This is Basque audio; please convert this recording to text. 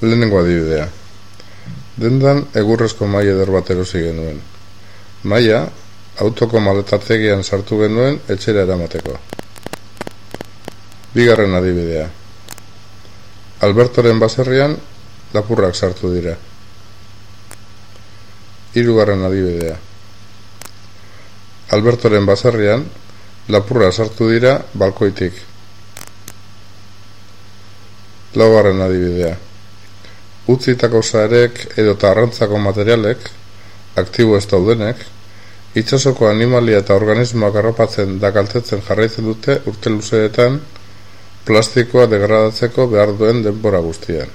Lehenengo adibidea. Dendan egurrezko mai eder bat erosi genuen. Maia, autoko maletategian sartu genuen etxera eramateko. Bigarren adibidea. Albertoren baserrian lapurrak sartu dira. Hirugarren adibidea. Albertoren baserrian lapurra sartu dira balkoitik. Laugarren adibidea. Utzitako saerek edo tarrantzako materialek, aktibo ez daudenek, itxasoko animalia eta organismoak arropatzen da kaltetzen jarraitzen dute urte luzeetan plastikoa degradatzeko behar duen denbora guztian.